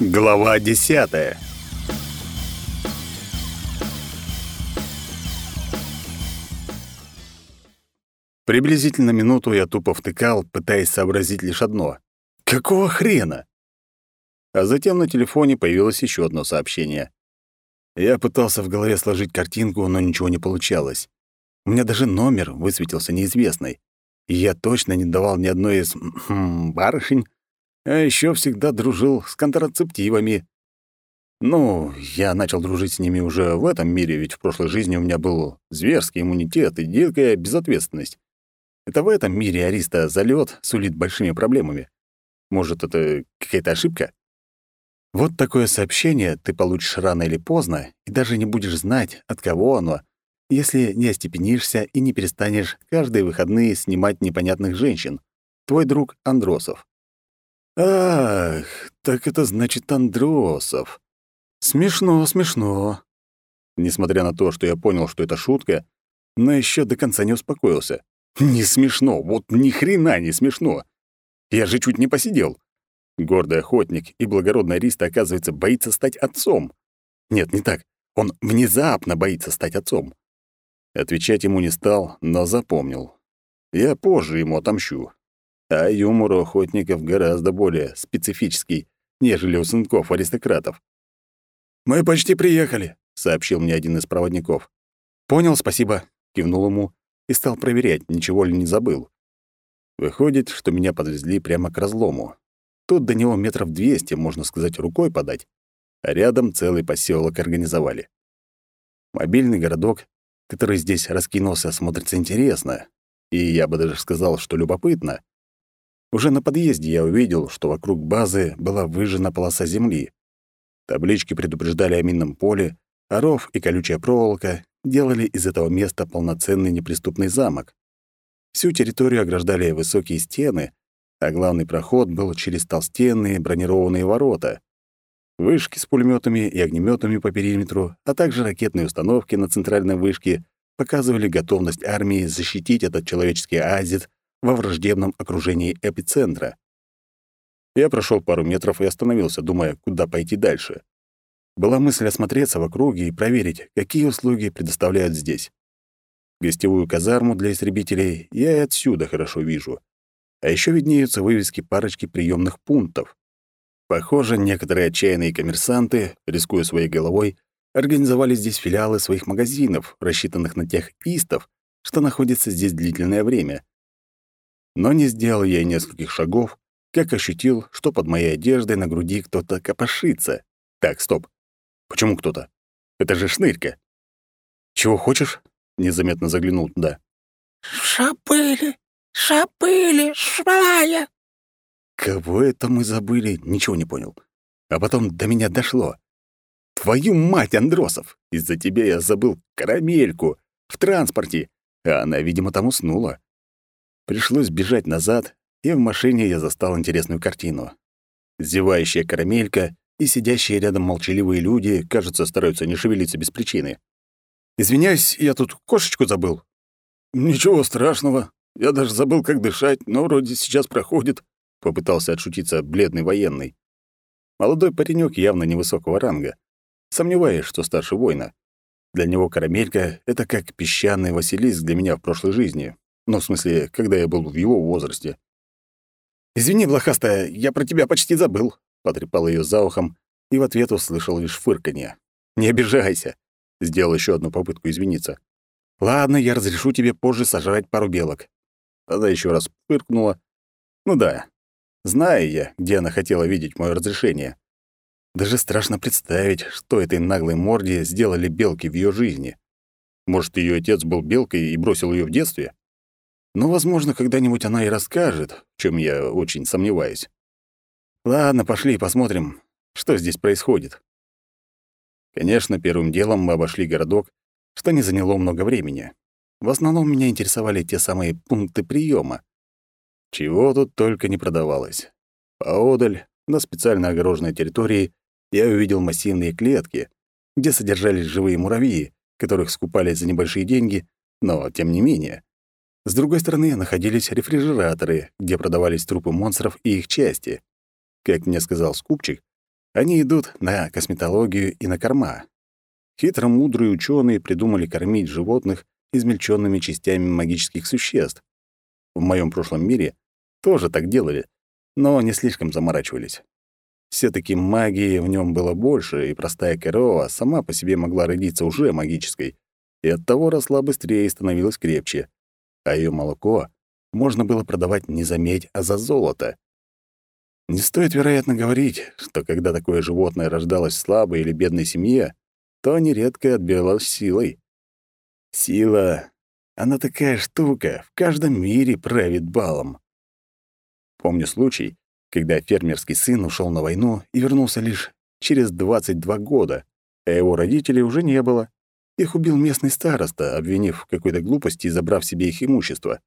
Глава десятая. Приблизительно минуту я тупо втыкал, пытаясь сообразить лишь одно. Какого хрена? А затем на телефоне появилось еще одно сообщение. Я пытался в голове сложить картинку, но ничего не получалось. У меня даже номер высветился неизвестный. Я точно не давал ни одной из хм, барышень, а еще всегда дружил с контрацептивами. Ну, я начал дружить с ними уже в этом мире, ведь в прошлой жизни у меня был зверский иммунитет и дикая безответственность. Это в этом мире Ариста залет сулит большими проблемами. Может, это какая-то ошибка? Вот такое сообщение ты получишь рано или поздно и даже не будешь знать, от кого оно, если не остепенишься и не перестанешь каждые выходные снимать непонятных женщин. Твой друг Андросов. Ах, так это значит Андросов. Смешно, смешно. Несмотря на то, что я понял, что это шутка, но еще до конца не успокоился. Не смешно, вот ни хрена не смешно. Я же чуть не посидел. Гордый охотник и благородный Ариста, оказывается, боится стать отцом. Нет, не так. Он внезапно боится стать отцом. Отвечать ему не стал, но запомнил. Я позже ему отомщу а юмор у охотников гораздо более специфический, нежели у сынков-аристократов. «Мы почти приехали», — сообщил мне один из проводников. «Понял, спасибо», — кивнул ему и стал проверять, ничего ли не забыл. Выходит, что меня подвезли прямо к разлому. Тут до него метров двести, можно сказать, рукой подать, а рядом целый поселок организовали. Мобильный городок, который здесь раскинулся, смотрится интересно, и я бы даже сказал, что любопытно. Уже на подъезде я увидел, что вокруг базы была выжжена полоса земли. Таблички предупреждали о минном поле, а ров и колючая проволока делали из этого места полноценный неприступный замок. Всю территорию ограждали высокие стены, а главный проход был через толстенные бронированные ворота. Вышки с пулеметами и огнеметами по периметру, а также ракетные установки на центральной вышке показывали готовность армии защитить этот человеческий оазис во враждебном окружении эпицентра. Я прошел пару метров и остановился, думая, куда пойти дальше. Была мысль осмотреться в округе и проверить, какие услуги предоставляют здесь. Гостевую казарму для истребителей я и отсюда хорошо вижу. А еще виднеются вывески парочки приемных пунктов. Похоже, некоторые отчаянные коммерсанты, рискуя своей головой, организовали здесь филиалы своих магазинов, рассчитанных на тех истов, что находятся здесь длительное время, но не сделал я нескольких шагов, как ощутил, что под моей одеждой на груди кто-то копошится. Так, стоп. Почему кто-то? Это же шнырька. Чего хочешь? Незаметно заглянул туда. Шапыли, шапыли, швая. Кого это мы забыли, ничего не понял. А потом до меня дошло. Твою мать, Андросов! Из-за тебя я забыл карамельку в транспорте, а она, видимо, там уснула. Пришлось бежать назад, и в машине я застал интересную картину. Зевающая карамелька и сидящие рядом молчаливые люди, кажется, стараются не шевелиться без причины. «Извиняюсь, я тут кошечку забыл». «Ничего страшного. Я даже забыл, как дышать, но вроде сейчас проходит», — попытался отшутиться бледный военный. Молодой паренек явно невысокого ранга. Сомневаюсь, что старше воина. Для него карамелька — это как песчаный Василиск для меня в прошлой жизни. Ну, в смысле, когда я был в его возрасте. «Извини, блохастая, я про тебя почти забыл», — потрепал ее за ухом и в ответ услышал лишь фырканье. «Не обижайся», — сделал еще одну попытку извиниться. «Ладно, я разрешу тебе позже сожрать пару белок». Она еще раз фыркнула. «Ну да, знаю я, где она хотела видеть мое разрешение. Даже страшно представить, что этой наглой морде сделали белки в ее жизни. Может, ее отец был белкой и бросил ее в детстве? Но, возможно, когда-нибудь она и расскажет, в чем я очень сомневаюсь. Ладно, пошли посмотрим, что здесь происходит. Конечно, первым делом мы обошли городок, что не заняло много времени. В основном меня интересовали те самые пункты приема. Чего тут только не продавалось. Поодаль, на специально огороженной территории, я увидел массивные клетки, где содержались живые муравьи, которых скупали за небольшие деньги, но тем не менее. С другой стороны находились рефрижераторы, где продавались трупы монстров и их части. Как мне сказал скупчик, Они идут на косметологию и на корма. Хитро-мудрые ученые придумали кормить животных измельченными частями магических существ. В моем прошлом мире тоже так делали, но не слишком заморачивались. все таки магии в нем было больше, и простая корова сама по себе могла родиться уже магической, и оттого росла быстрее и становилась крепче. А ее молоко можно было продавать не за медь, а за золото. Не стоит, вероятно, говорить, что когда такое животное рождалось в слабой или бедной семье, то нередко отбивалось силой. Сила, она такая штука, в каждом мире правит балом. Помню случай, когда фермерский сын ушел на войну и вернулся лишь через 22 года, а его родителей уже не было. Их убил местный староста, обвинив в какой-то глупости и забрав себе их имущество.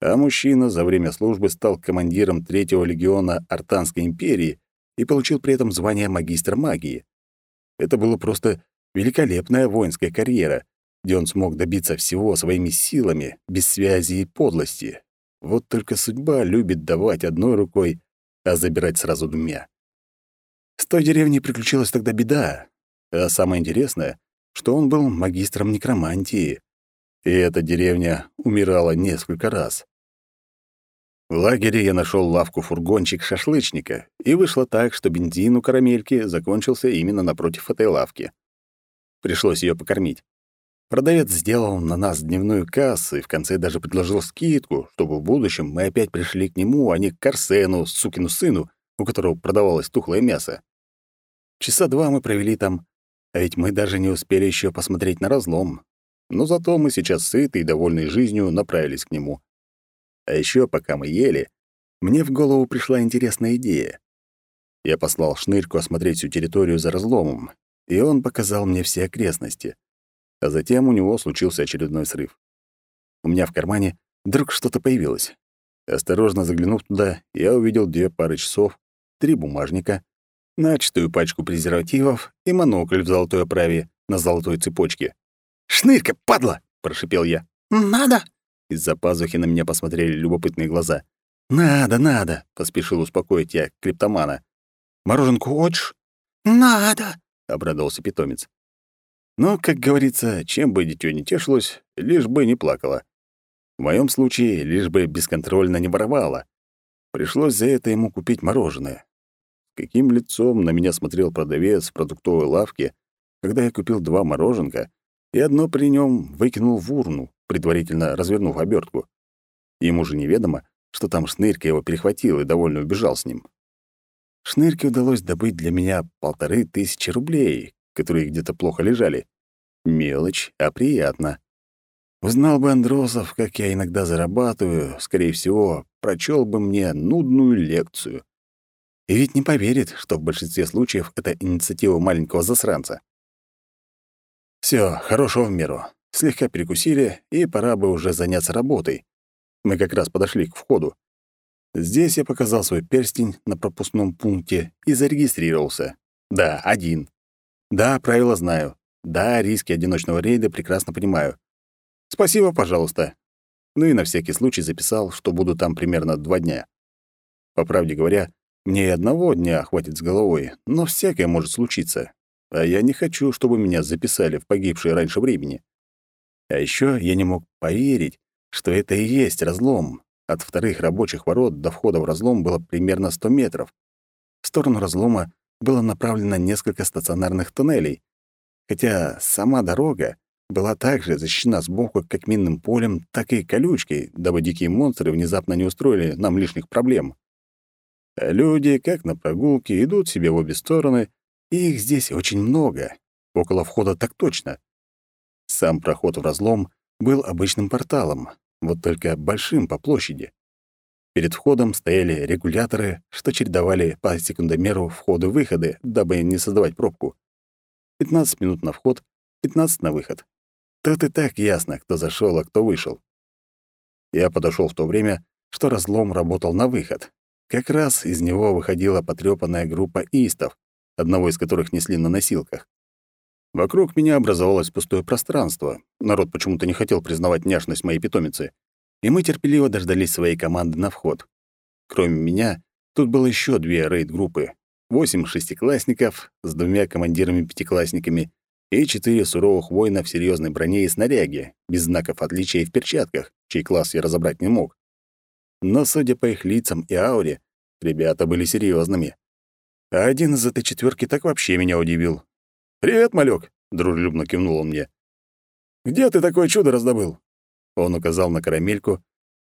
А мужчина за время службы стал командиром третьего легиона Артанской империи и получил при этом звание магистра магии. Это было просто великолепная воинская карьера, где он смог добиться всего своими силами, без связи и подлости. Вот только судьба любит давать одной рукой, а забирать сразу двумя. С той деревней приключилась тогда беда. А самое интересное, что он был магистром некромантии. И эта деревня умирала несколько раз. В лагере я нашел лавку-фургончик шашлычника, и вышло так, что бензин у карамельки закончился именно напротив этой лавки. Пришлось ее покормить. Продавец сделал на нас дневную кассу и в конце даже предложил скидку, чтобы в будущем мы опять пришли к нему, а не к Карсену, сукину сыну, у которого продавалось тухлое мясо. Часа два мы провели там, а ведь мы даже не успели еще посмотреть на разлом. Но зато мы сейчас сыты и довольные жизнью направились к нему. А еще, пока мы ели, мне в голову пришла интересная идея. Я послал Шнырьку осмотреть всю территорию за разломом, и он показал мне все окрестности — а затем у него случился очередной срыв. У меня в кармане вдруг что-то появилось. Осторожно заглянув туда, я увидел две пары часов, три бумажника, начатую пачку презервативов и монокль в золотой оправе на золотой цепочке. «Шнырька, падла!» — прошипел я. «Надо!» Из-за пазухи на меня посмотрели любопытные глаза. «Надо, надо!» — поспешил успокоить я криптомана. «Мороженку хочешь?» «Надо!» — обрадовался питомец. Но, как говорится, чем бы дитё не тешилось, лишь бы не плакало. В моем случае, лишь бы бесконтрольно не воровало. Пришлось за это ему купить мороженое. Каким лицом на меня смотрел продавец в продуктовой лавке, когда я купил два мороженка и одно при нем выкинул в урну, предварительно развернув обертку. Ему же неведомо, что там Шнырька его перехватил и довольно убежал с ним. Шнырьке удалось добыть для меня полторы тысячи рублей, которые где-то плохо лежали. Мелочь, а приятно. Узнал бы Андросов, как я иногда зарабатываю, скорее всего, прочел бы мне нудную лекцию. И ведь не поверит, что в большинстве случаев это инициатива маленького засранца. Все, хорошего в меру. Слегка перекусили, и пора бы уже заняться работой. Мы как раз подошли к входу. Здесь я показал свой перстень на пропускном пункте и зарегистрировался. Да, один. Да, правила знаю. Да, риски одиночного рейда прекрасно понимаю. Спасибо, пожалуйста. Ну и на всякий случай записал, что буду там примерно два дня. По правде говоря, мне и одного дня хватит с головой, но всякое может случиться. А я не хочу, чтобы меня записали в погибшее раньше времени. А еще я не мог поверить, что это и есть разлом. От вторых рабочих ворот до входа в разлом было примерно 100 метров. В сторону разлома было направлено несколько стационарных туннелей, хотя сама дорога была также защищена сбоку как минным полем, так и колючкой, дабы дикие монстры внезапно не устроили нам лишних проблем. А люди, как на прогулке, идут себе в обе стороны, и их здесь очень много. Около входа так точно. Сам проход в разлом был обычным порталом, вот только большим по площади. Перед входом стояли регуляторы, что чередовали по секундомеру входы-выходы, дабы не создавать пробку. 15 минут на вход, 15 на выход. Тут и так ясно, кто зашел, а кто вышел. Я подошел в то время, что разлом работал на выход. Как раз из него выходила потрёпанная группа истов, одного из которых несли на носилках. Вокруг меня образовалось пустое пространство. Народ почему-то не хотел признавать няшность моей питомицы и мы терпеливо дождались своей команды на вход. Кроме меня, тут было еще две рейд-группы. восемь шестиклассников с двумя командирами-пятиклассниками и четыре суровых воина в серьезной броне и снаряге, без знаков отличия и в перчатках, чей класс я разобрать не мог. Но, судя по их лицам и ауре, ребята были серьезными. А один из этой четверки так вообще меня удивил. «Привет, малек, дружелюбно кивнул он мне. «Где ты такое чудо раздобыл?» Он указал на карамельку,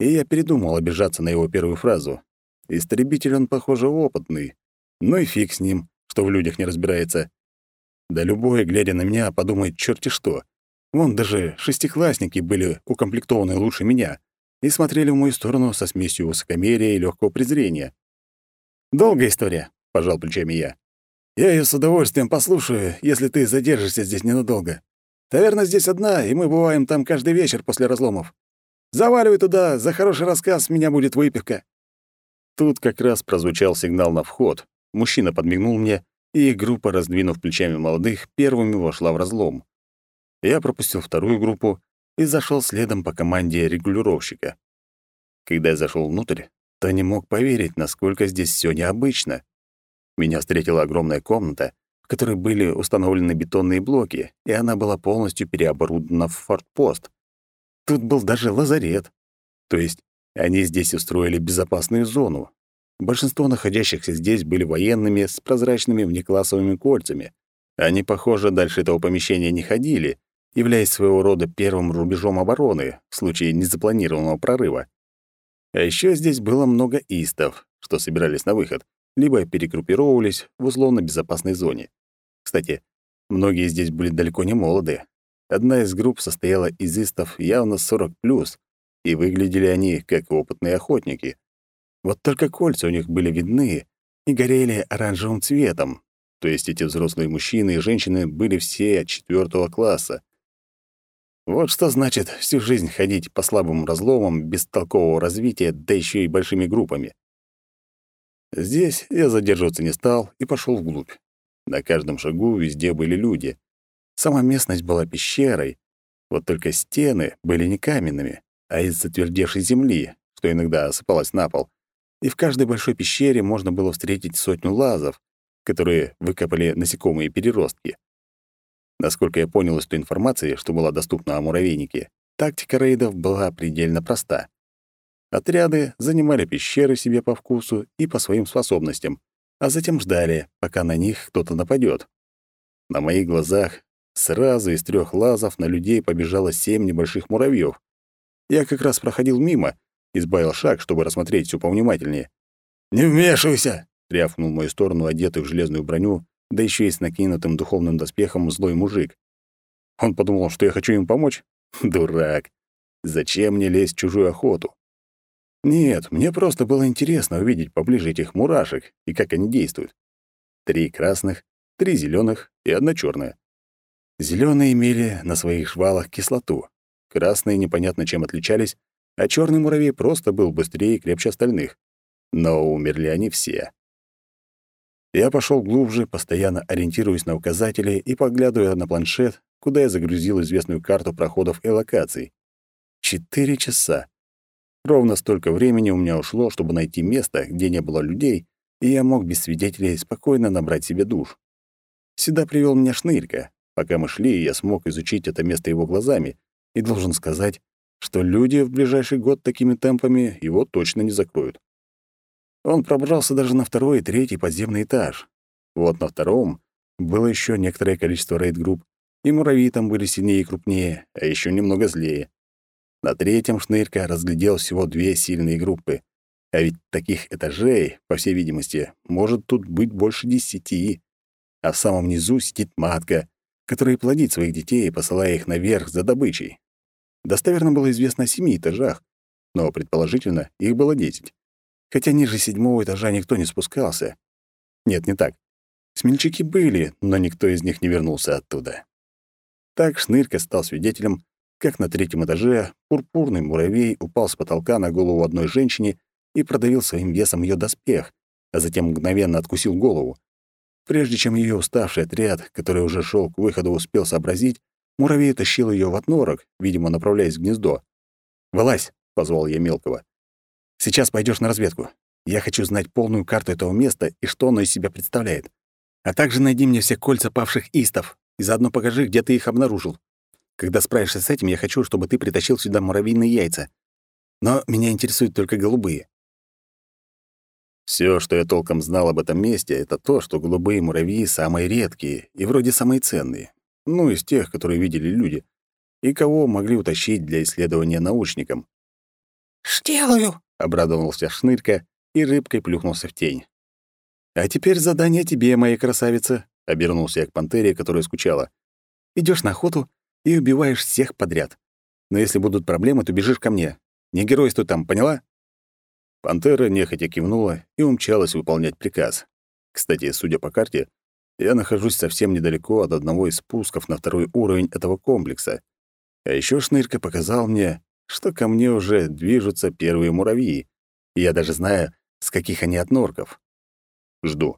и я передумал обижаться на его первую фразу. Истребитель он, похоже, опытный. Ну и фиг с ним, что в людях не разбирается. Да любой, глядя на меня, подумает черти что. Вон даже шестиклассники были укомплектованы лучше меня и смотрели в мою сторону со смесью высокомерия и легкого презрения. «Долгая история», — пожал плечами я. «Я ее с удовольствием послушаю, если ты задержишься здесь ненадолго. Таверна здесь одна, и мы бываем там каждый вечер после разломов. Заваливай туда, за хороший рассказ меня будет выпивка». Тут как раз прозвучал сигнал на вход. Мужчина подмигнул мне, и группа, раздвинув плечами молодых, первыми вошла в разлом. Я пропустил вторую группу и зашел следом по команде регулировщика. Когда я зашел внутрь, то не мог поверить, насколько здесь все необычно. Меня встретила огромная комната, в которой были установлены бетонные блоки, и она была полностью переоборудована в фортпост. Тут был даже лазарет. То есть они здесь устроили безопасную зону. Большинство находящихся здесь были военными с прозрачными внеклассовыми кольцами. Они, похоже, дальше этого помещения не ходили, являясь своего рода первым рубежом обороны в случае незапланированного прорыва. А еще здесь было много истов, что собирались на выход, либо перегруппировывались в условно-безопасной зоне. Кстати, многие здесь были далеко не молоды. Одна из групп состояла из истов явно 40+, и выглядели они как опытные охотники. Вот только кольца у них были видны и горели оранжевым цветом, то есть эти взрослые мужчины и женщины были все четвертого класса. Вот что значит всю жизнь ходить по слабым разломам без толкового развития, да еще и большими группами. Здесь я задерживаться не стал и пошел вглубь. На каждом шагу везде были люди. Сама местность была пещерой, вот только стены были не каменными, а из затвердевшей земли, что иногда осыпалась на пол. И в каждой большой пещере можно было встретить сотню лазов, которые выкопали насекомые переростки. Насколько я понял из той информации, что была доступна о муравейнике, тактика рейдов была предельно проста. Отряды занимали пещеры себе по вкусу и по своим способностям, а затем ждали, пока на них кто-то нападет. На моих глазах сразу из трех лазов на людей побежало семь небольших муравьев. Я как раз проходил мимо, избавил шаг, чтобы рассмотреть все повнимательнее. «Не вмешивайся!» — рявкнул в мою сторону одетый в железную броню, да еще и с накинутым духовным доспехом злой мужик. Он подумал, что я хочу им помочь? Дурак! Зачем мне лезть в чужую охоту? Нет, мне просто было интересно увидеть поближе этих мурашек и как они действуют. Три красных, три зеленых и одна черная. Зеленые имели на своих жвалах кислоту. Красные непонятно чем отличались, а черный муравей просто был быстрее и крепче остальных. Но умерли они все. Я пошел глубже, постоянно ориентируясь на указатели и поглядывая на планшет, куда я загрузил известную карту проходов и локаций. Четыре часа. Ровно столько времени у меня ушло, чтобы найти место, где не было людей, и я мог без свидетелей спокойно набрать себе душ. Сюда привел меня Шнырька. Пока мы шли, я смог изучить это место его глазами, и должен сказать, что люди в ближайший год такими темпами его точно не закроют. Он пробрался даже на второй и третий подземный этаж. Вот на втором было еще некоторое количество рейд-групп, и муравьи там были сильнее и крупнее, а еще немного злее. На третьем шнырька разглядел всего две сильные группы. А ведь таких этажей, по всей видимости, может тут быть больше десяти. А в самом низу сидит матка, которая плодит своих детей, посылая их наверх за добычей. Достоверно было известно о семи этажах, но, предположительно, их было десять. Хотя ниже седьмого этажа никто не спускался. Нет, не так. Смельчаки были, но никто из них не вернулся оттуда. Так Шнырька стал свидетелем как на третьем этаже пурпурный муравей упал с потолка на голову одной женщине и продавил своим весом ее доспех, а затем мгновенно откусил голову. Прежде чем ее уставший отряд, который уже шел к выходу, успел сообразить, муравей тащил ее в отнорок, видимо, направляясь в гнездо. «Вылазь!» — позвал я мелкого. «Сейчас пойдешь на разведку. Я хочу знать полную карту этого места и что оно из себя представляет. А также найди мне все кольца павших истов и заодно покажи, где ты их обнаружил. Когда справишься с этим, я хочу, чтобы ты притащил сюда муравьиные яйца. Но меня интересуют только голубые. Все, что я толком знал об этом месте, это то, что голубые муравьи самые редкие и вроде самые ценные. Ну, из тех, которые видели люди. И кого могли утащить для исследования научникам. «Сделаю!» — обрадовался Шнырька и рыбкой плюхнулся в тень. «А теперь задание тебе, моя красавица», — обернулся я к пантере, которая скучала. Идешь на охоту и убиваешь всех подряд. Но если будут проблемы, то бежишь ко мне. Не геройствуй там, поняла?» Пантера нехотя кивнула и умчалась выполнять приказ. Кстати, судя по карте, я нахожусь совсем недалеко от одного из спусков на второй уровень этого комплекса. А еще Шнырька показал мне, что ко мне уже движутся первые муравьи, и я даже знаю, с каких они от норков. Жду.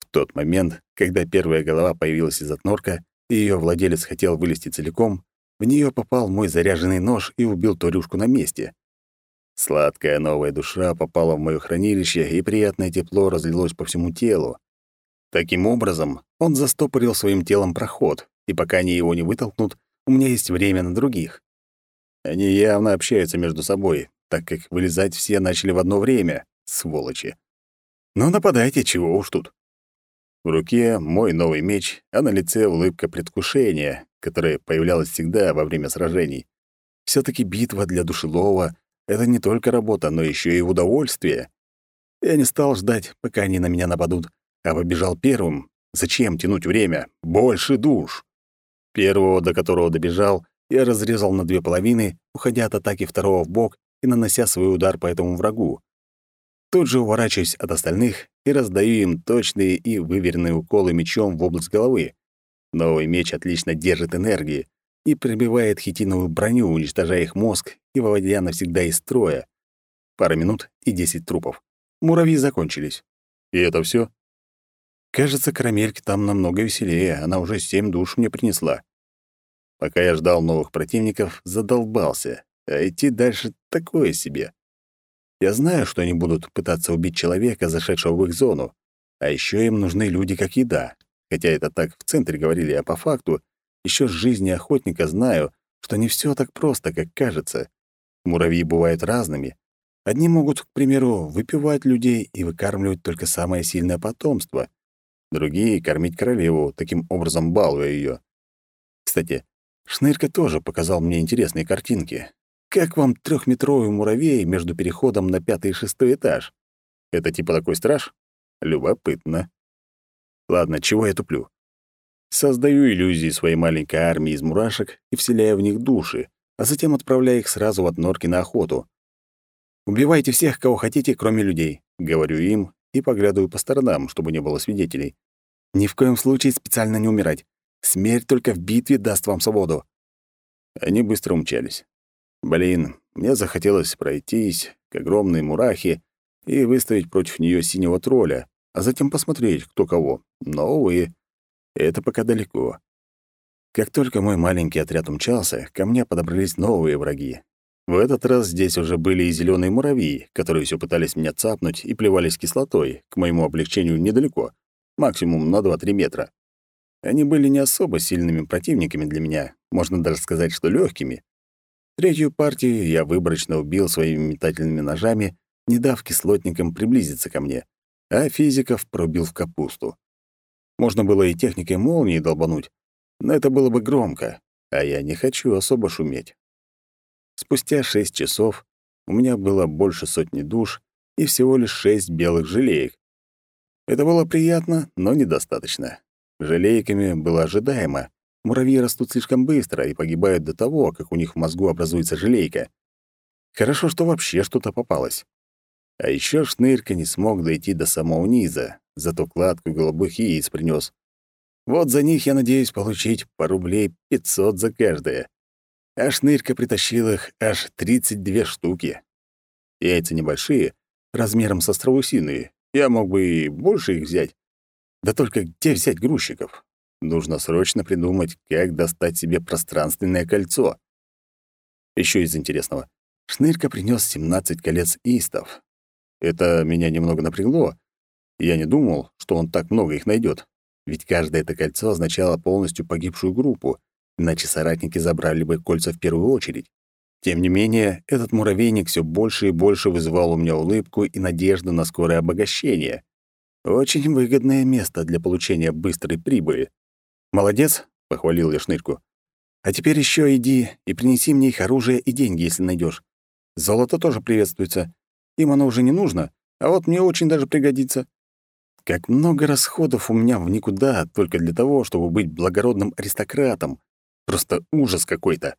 В тот момент, когда первая голова появилась из отнорка, и ее владелец хотел вылезти целиком, в нее попал мой заряженный нож и убил Торюшку на месте. Сладкая новая душа попала в моё хранилище, и приятное тепло разлилось по всему телу. Таким образом, он застопорил своим телом проход, и пока они его не вытолкнут, у меня есть время на других. Они явно общаются между собой, так как вылезать все начали в одно время, сволочи. Ну, нападайте, чего уж тут. В руке мой новый меч, а на лице улыбка предвкушения, которая появлялась всегда во время сражений. все таки битва для душелова — это не только работа, но еще и удовольствие. Я не стал ждать, пока они на меня нападут, а побежал первым. Зачем тянуть время? Больше душ. Первого, до которого добежал, я разрезал на две половины, уходя от атаки второго в бок и нанося свой удар по этому врагу. Тут же уворачиваюсь от остальных и раздаю им точные и выверенные уколы мечом в область головы. Новый меч отлично держит энергии и пробивает хитиновую броню, уничтожая их мозг и выводя навсегда из строя. Пара минут и десять трупов. Муравьи закончились. И это все? Кажется, карамельки там намного веселее, она уже семь душ мне принесла. Пока я ждал новых противников, задолбался, а идти дальше такое себе. Я знаю, что они будут пытаться убить человека, зашедшего в их зону, а еще им нужны люди как еда. Хотя это так в центре говорили, а по факту еще с жизни охотника знаю, что не все так просто, как кажется. Муравьи бывают разными. Одни могут, к примеру, выпивать людей и выкармливать только самое сильное потомство — другие — кормить королеву, таким образом балуя ее. Кстати, Шнырька тоже показал мне интересные картинки. Как вам трехметровый муравей между переходом на пятый и шестой этаж? Это типа такой страж? Любопытно. Ладно, чего я туплю? Создаю иллюзии своей маленькой армии из мурашек и вселяю в них души, а затем отправляю их сразу в норки на охоту. «Убивайте всех, кого хотите, кроме людей», — говорю им и поглядываю по сторонам, чтобы не было свидетелей. Ни в коем случае специально не умирать. Смерть только в битве даст вам свободу. Они быстро умчались. Блин, мне захотелось пройтись к огромной мурахе и выставить против нее синего тролля, а затем посмотреть, кто кого. Но, увы, это пока далеко. Как только мой маленький отряд умчался, ко мне подобрались новые враги. В этот раз здесь уже были и зеленые муравьи, которые все пытались меня цапнуть и плевались кислотой, к моему облегчению недалеко, максимум на 2-3 метра. Они были не особо сильными противниками для меня, можно даже сказать, что легкими. Третью партию я выборочно убил своими метательными ножами, не дав кислотникам приблизиться ко мне, а физиков пробил в капусту. Можно было и техникой молнии долбануть, но это было бы громко, а я не хочу особо шуметь. Спустя шесть часов у меня было больше сотни душ и всего лишь шесть белых желеек. Это было приятно, но недостаточно. Желейками было ожидаемо. Муравьи растут слишком быстро и погибают до того, как у них в мозгу образуется желейка. Хорошо, что вообще что-то попалось. А еще шнырька не смог дойти до самого низа, зато кладку голубых яиц принес. Вот за них я надеюсь получить по рублей 500 за каждое а шнырька притащил их аж 32 штуки. Яйца небольшие, размером со страусиные. Я мог бы и больше их взять. Да только где взять грузчиков? Нужно срочно придумать, как достать себе пространственное кольцо. Еще из интересного. Шнырька принес 17 колец истов. Это меня немного напрягло. Я не думал, что он так много их найдет. Ведь каждое это кольцо означало полностью погибшую группу, иначе соратники забрали бы кольца в первую очередь. Тем не менее, этот муравейник все больше и больше вызывал у меня улыбку и надежду на скорое обогащение. Очень выгодное место для получения быстрой прибыли. «Молодец», — похвалил я шнырьку. «А теперь еще иди и принеси мне их оружие и деньги, если найдешь. Золото тоже приветствуется. Им оно уже не нужно, а вот мне очень даже пригодится. Как много расходов у меня в никуда только для того, чтобы быть благородным аристократом. Просто ужас какой-то.